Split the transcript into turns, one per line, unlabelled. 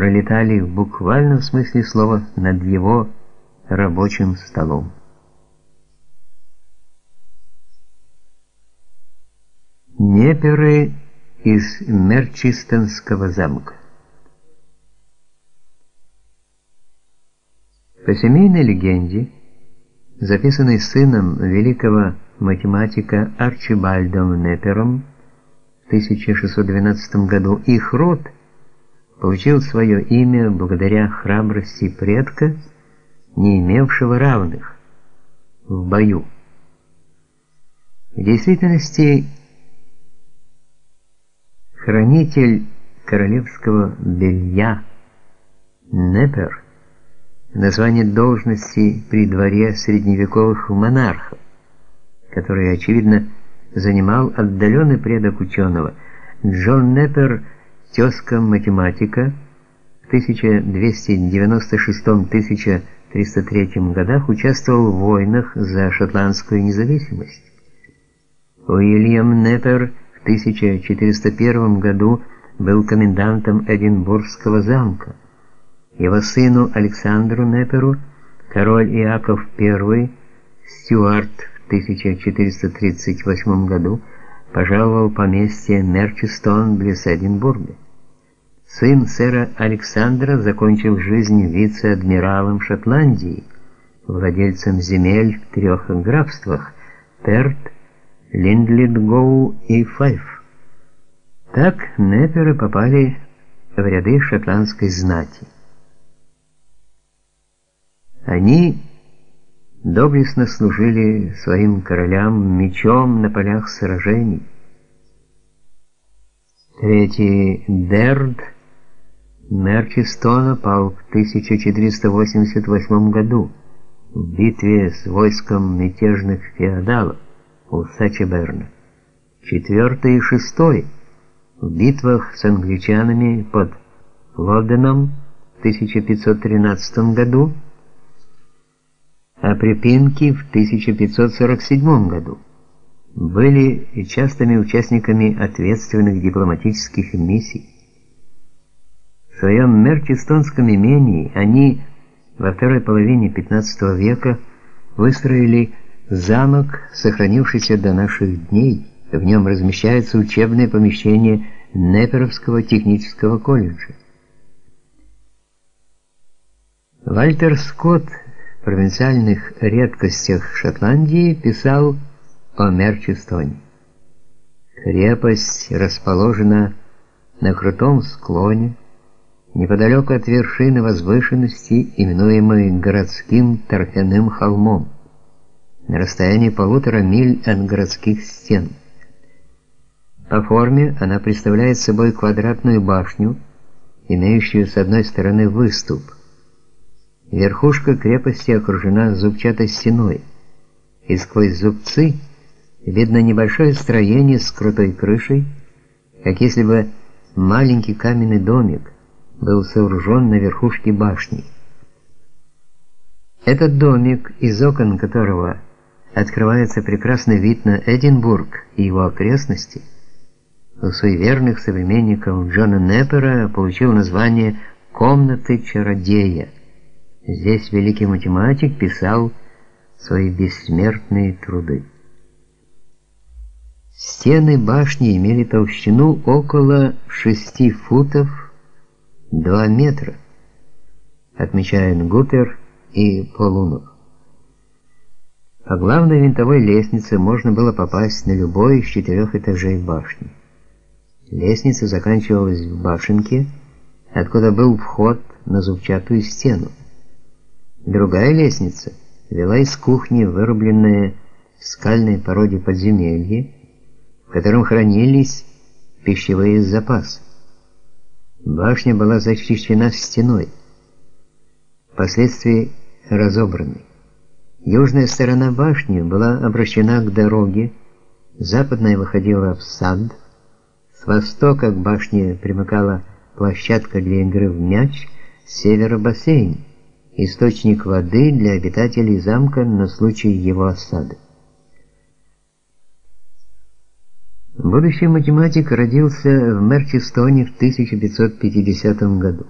пролетали в буквальном смысле слова над его рабочим столом. Неперы из Мерчистонского замка По семейной легенде, записанной сыном великого математика Арчибальдом Непером в 1612 году, их род получил свое имя благодаря храбрости предка, не имевшего равных в бою. В действительности, хранитель королевского белья Непер – название должности при дворе средневековых монархов, который, очевидно, занимал отдаленный предок ученого. Джон Неппер, тезка математика, в 1296-1303 годах участвовал в войнах за шотландскую независимость. Уильям Неппер в 1401 году был комендантом Эдинбургского замка. Его сыну Александру Неперу король Иаков I Стюарт в 1438 году пожаловал поместье Мерчестон близ Эдинбурга. Сын сэра Александра закончил жизнь вице-адмиралом Шотландии, владельцем земель в трех графствах Перт, Линдлитгоу и Файф. Так Неперы попали в ряды шотландской знати. Они доблестно служили своим королям мечом на полях сражений. Третий Дерд Мерчистона пал в 1488 году в битве с войском мятежных феодалов у Сачеберна. Четвертый и шестой в битвах с англичанами под Лоденом в 1513 году а Припинки в 1547 году были частыми участниками ответственных дипломатических миссий. В своем мерчестонском имении они во второй половине 15 века выстроили замок, сохранившийся до наших дней. В нем размещается учебное помещение Неперовского технического колледжа. Вальтер Скотт провинциальных редкостях Шотландии писал о Мерчестоне. Крепость расположена на крутом склоне, неподалеку от вершины возвышенности, именуемой городским торфяным холмом, на расстоянии полутора миль от городских стен. По форме она представляет собой квадратную башню, имеющую с одной стороны выступ – Верхушка крепости окружена зубчатой стеной, и сквозь зубцы видно небольшое строение с крутой крышей, как если бы маленький каменный домик был сооружен на верхушке башни. Этот домик, из окон которого открывается прекрасный вид на Эдинбург и его окрестности, у суеверных современников Джона Неппера получил название «Комнаты чародея». Здесь великий математик писал свои бессмертные труды. Стены башни имели толщину около 6 футов 2 метра, отмечают Гутер и Полунов. По главной винтовой лестнице можно было попасть на любой из четырех этажей башни. Лестница заканчивалась в башенке, откуда был вход на зубчатую стену. Другая лестница вела из кухни, вырубленная в скальной породе подземелье, в котором хранились пищевые запасы. Башня была защищена стеной, впоследствии разобранной. Южная сторона башни была обращена к дороге, западная выходила в сад, с востока к башне примыкала площадка для игры в мяч, с севера бассейн источник воды для обитателей замка на случай его осады. Будущий математик родился в Мерчестоне в 1550 году.